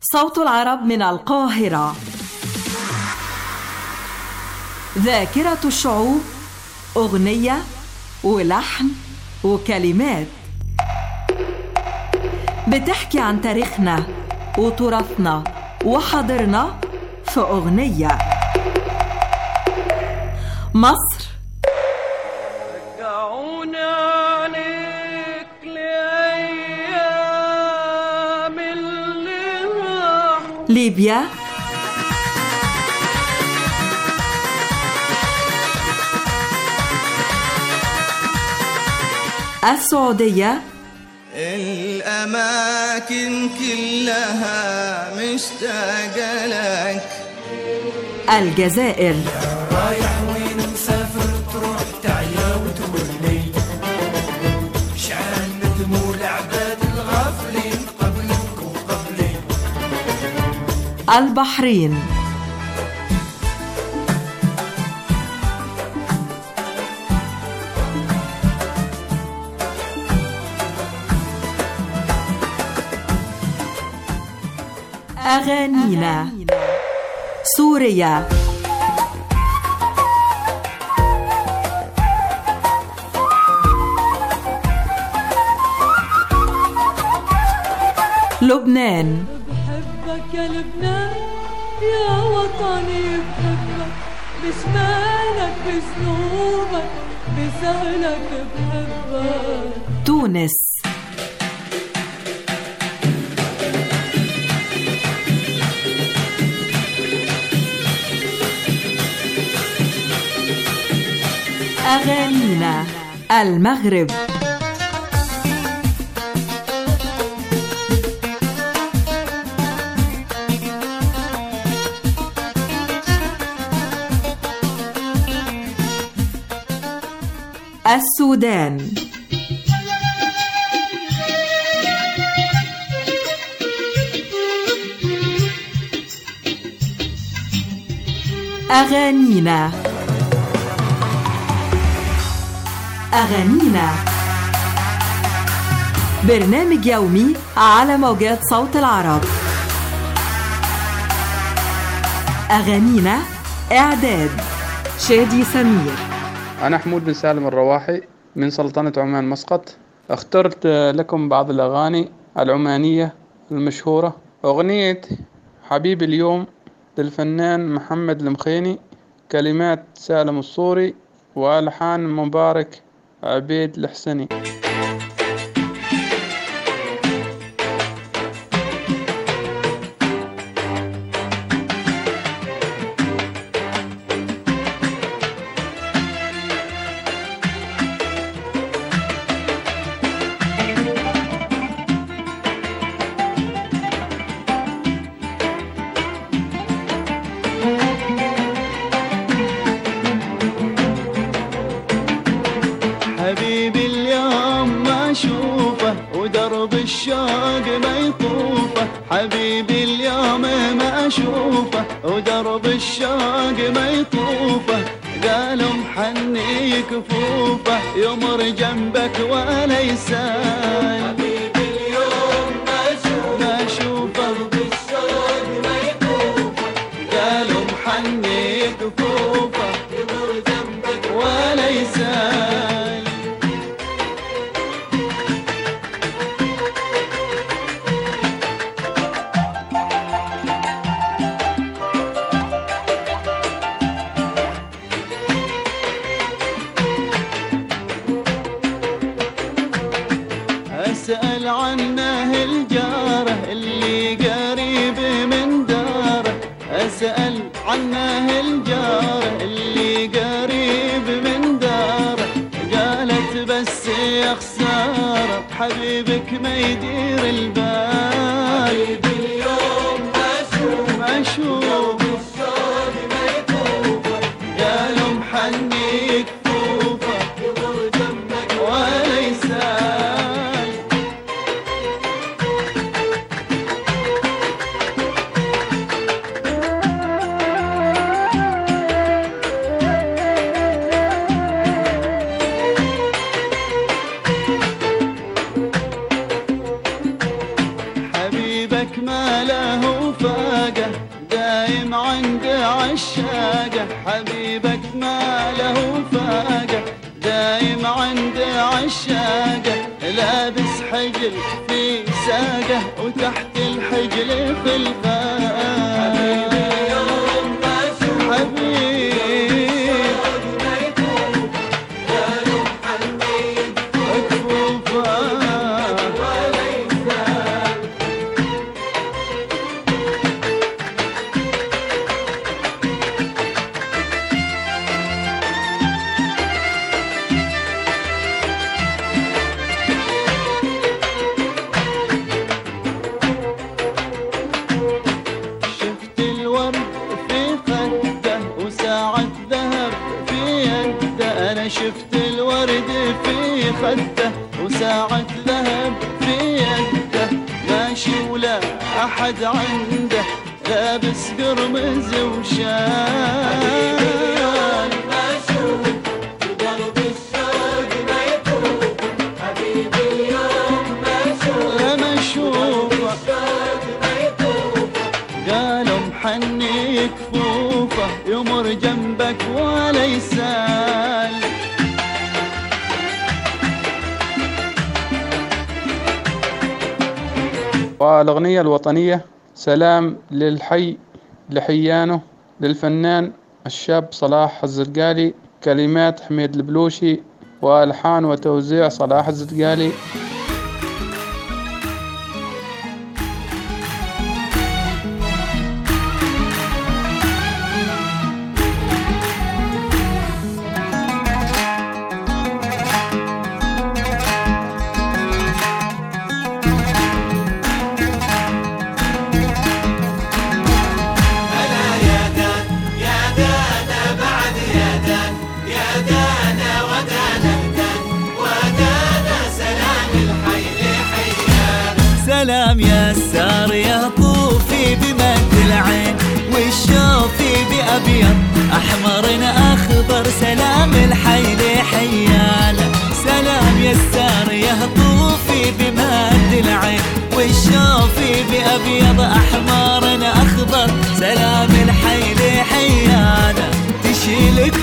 صوت العرب من القاهرة. ذاكرة الشعوب أغنية ولحن وكلمات. بتحكي عن تاريخنا وتراثنا وحاضرنا في أغنية. مصر ليبيا. السعودية. الأماكن كلها مشتاقة لك. الجزائر. رايح البحرين. أغانينا. سوريا. لبنان. بحبك يا لبنان يا وطني بحبك. بشمالك بجنوبك بسهلك بحبك. تونس. أغانينا المغرب. السودان. أغانينا. أغانينا. برنامج يومي على موجات صوت العرب. أغانينا إعداد شادي سمير. أنا حمود بن سالم الرواحي من سلطنة عمان مسقط. اخترت لكم بعض الأغاني العمانية المشهورة. أغنية حبيب اليوم للفنان محمد المخيني كلمات سالم الصوري وألحان مبارك عبيد الحسني. ودرب الشوق ما يطوفه. قالوا محني كفوفه يمر جنبك ولا يسال يدير البيت عشاقه حبيبك ما له فاقه دايم عند عشاقه لابس حجل في ساقه وتحت الحجل في الفاقه والأغنية الوطنية سلام للحي لحيانه للفنان الشاب صلاح الزرقالي كلمات حميد البلوشي وألحان وتوزيع صلاح الزرقالي. عين والشوفي بأبيض أحمر أخضر. سلام الحي لحيال سلام يسار يهطوفي بمد العين. والشوفي بأبيض أحمر أخضر. سلام الحي لحيال تشيلك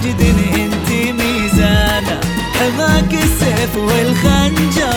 مجد انت ميزانة. حماك السيف والخنجر.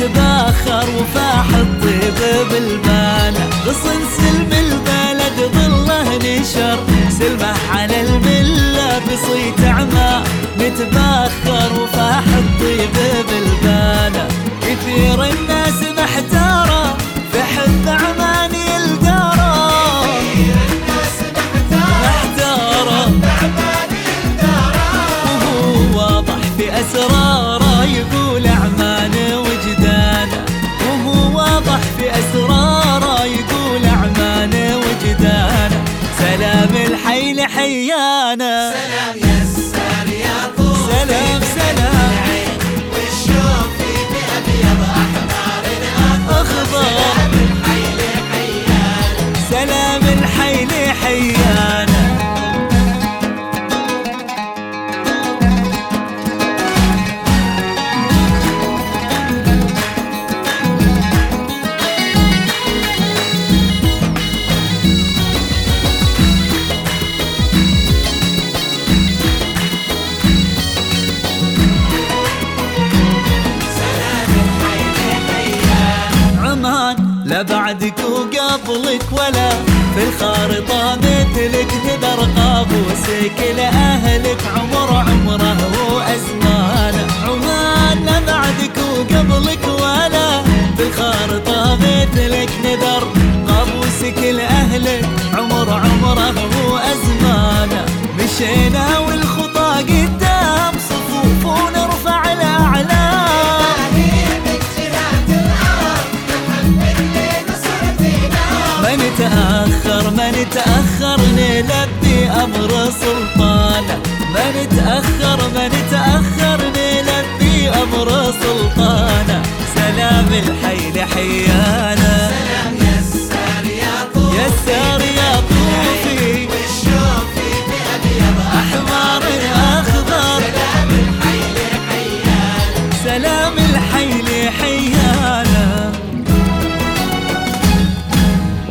اتباخر وفاحط Selam أمر سلطانه ما نتأخر ما نتأخر نلبي أمر سلطانه سلام الحي لحيانا سلام يسار يا طوفي يسار يا طوفي أحمر أخضر. سلام سلام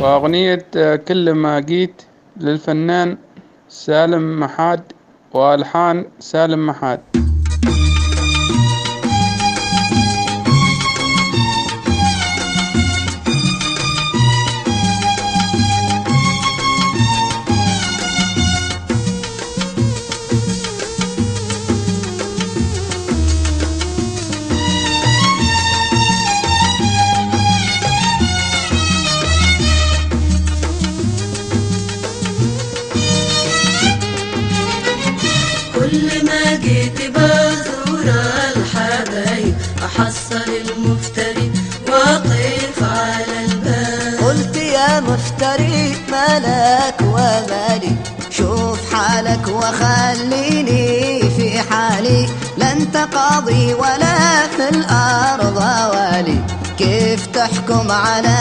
وأغنية كل ما جيت للفنان سالم محاد وألحان سالم محاد. كل ما جيت بزور الحبايب أحصل المفتري وأقف على الباب. قلت يا مفتري مالك ومالي شوف حالك وخليني في حالي. لا انت قاضي ولا في الأرض والي. كيف تحكم على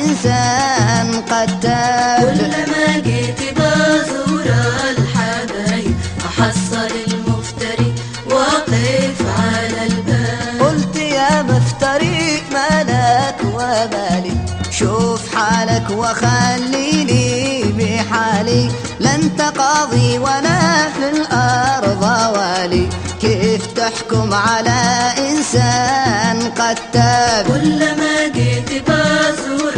إنسان قتال؟ كل ما جيت بزور شوف حالك وخليني بحالي. لا انت قاضي ولا في الأرض والي. كيف تحكم على إنسان قتال كل ما جيت بزور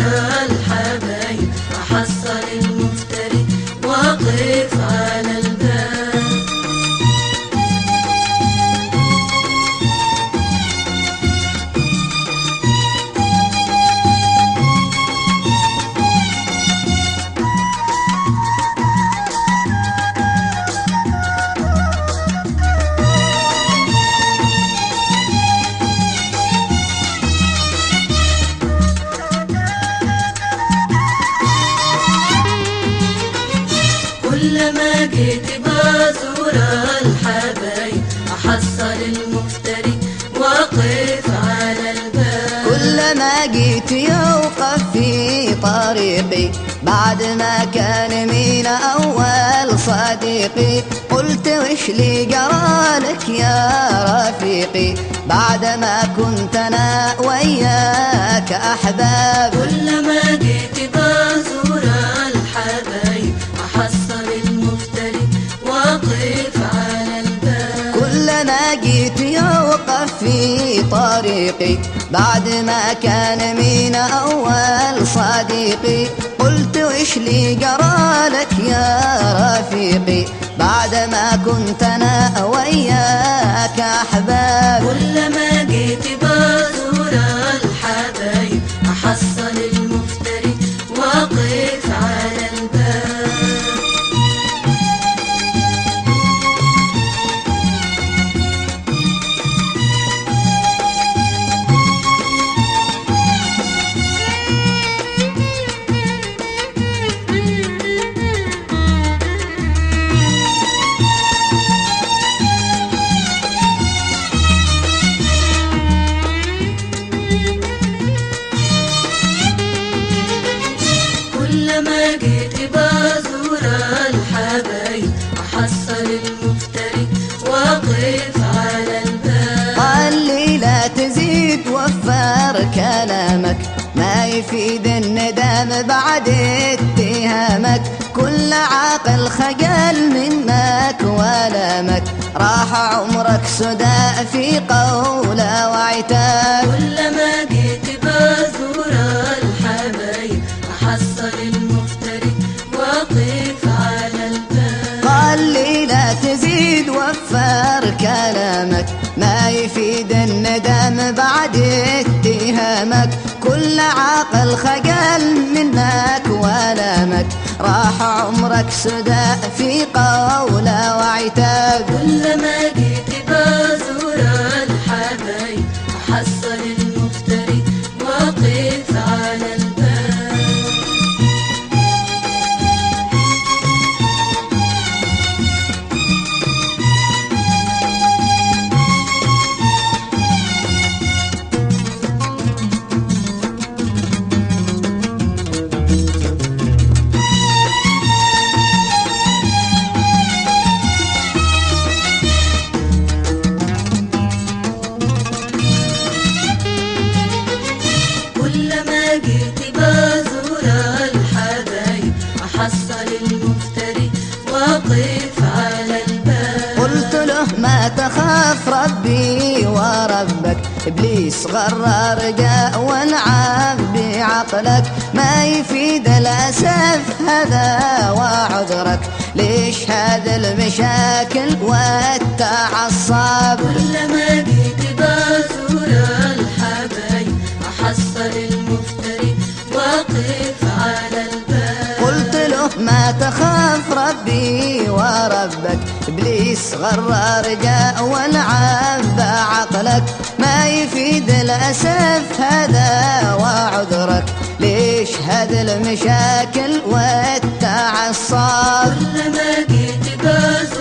جيت بزور الحبايب أحصل المفتري واقف على الباب. كل ما جيت يوقف في طريقي بعد ما كان من أول صديقي قلت وش لي جرالك يا رفيقي؟ بعد ما كنت أنا وياك أحباب. كل ما جيت بزور في طريقي. بعد ما كان من أول صديقي قلت وش لي جرالك يا رفيقي؟ بعد ما كنت أنا وياك أحباب. كل ما جيت بزور خجل منك ولامك راح عمرك سدى في قولة وعتاب كل ما جيت بزور الحبايب أحصل المفتري وأقف على الباب. قال لي لا تزيد وفر كلامك. ما يفيد الندم بعد اتهامك. كل عاقل خجل منك ولامك راح عمرك سدى في قولة وعتاب. كل ما جيت إبليس غرر جاء ولعب بعقلك. ما يفيد الاسف هذا وعذرك. ليش هذا المشاكل والتعصب؟ كلما جيت بزور الحبايب أحصل المفتري واقف على الباب. قلت له ما تخاف ربي وربك. إبليس غرر جاء ولعب بعقلك. ما يفيد الاسف هذا وعذرك ليش هذا المشاكل والتعصب؟ كلما جيت بزور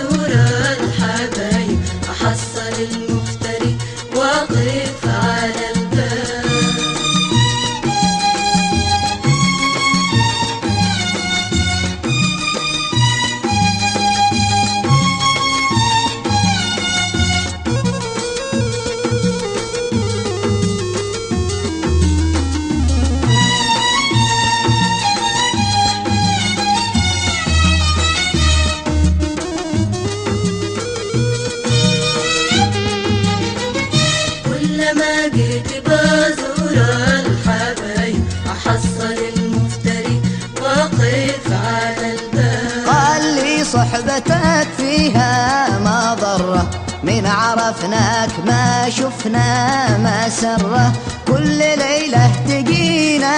عرفناك ما شفنا ما سره كل ليلة تجينا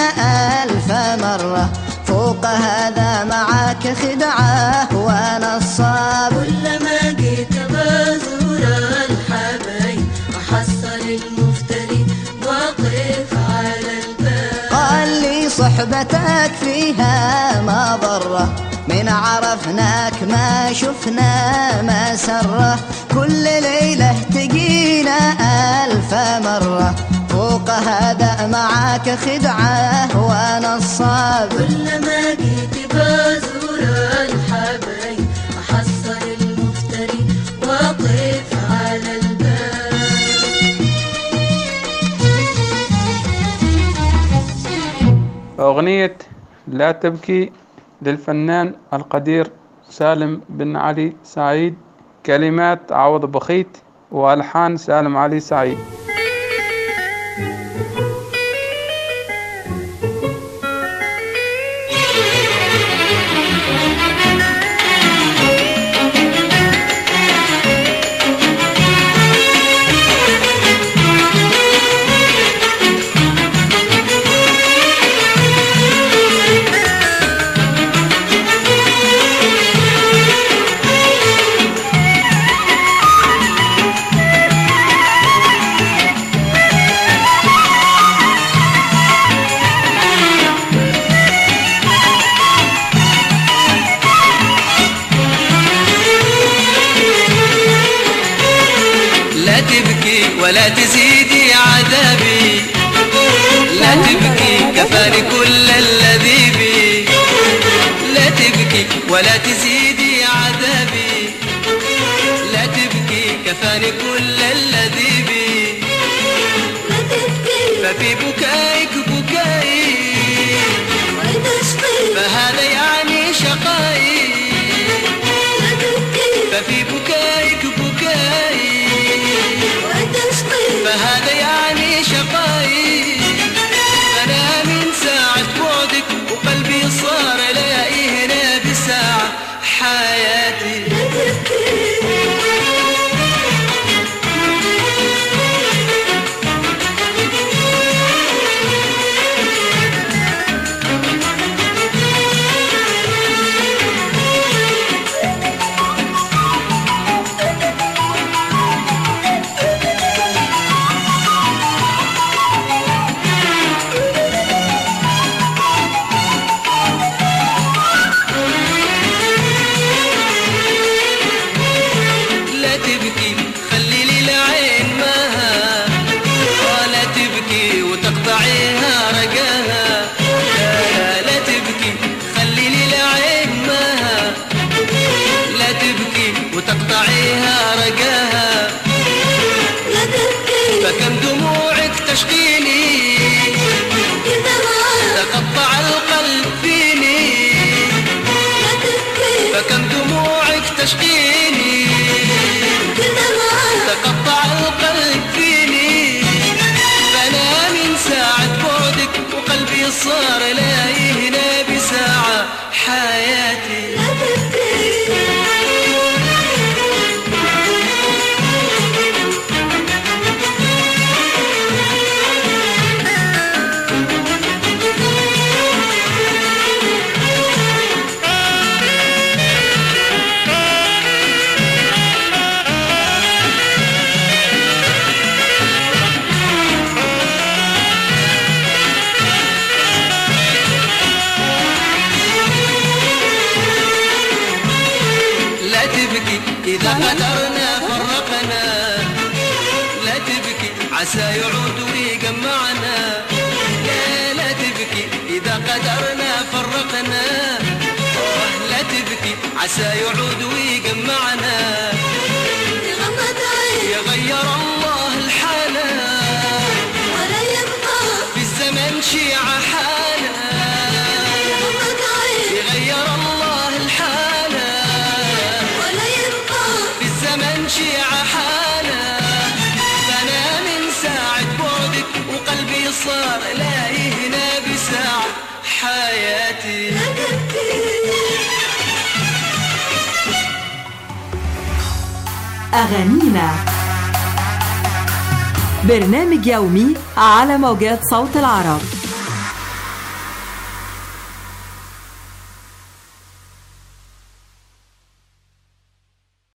ألف مرة. فوق هذا معاك خدعة ونصاب. كلما جيت بزور الحبايب أحصل المفتري واقف على الباب. قال لي صحبتك فيها ما ضره من عرفناك؟ ما شفنا ما سره كل ليلة تجينا ألف مرة. فوق هذا معاك خدعة ونصاب كلما جيت بزور الحبايب أحصل المفتري واقف على الباب. أغنية لا تبكي. للفنان القدير سالم بن علي سعيد. كلمات عوض بخيت وألحان سالم علي سعيد. لا تبكي ولا تزيدي عذابي. لا تبكي كفاني كل الذي بي. لا تبكي ولا تزيدي عذابي. لا تبكي كفاني كل الذي بي. ففي بكائك أغانينا. برنامج يومي على موجات صوت العرب.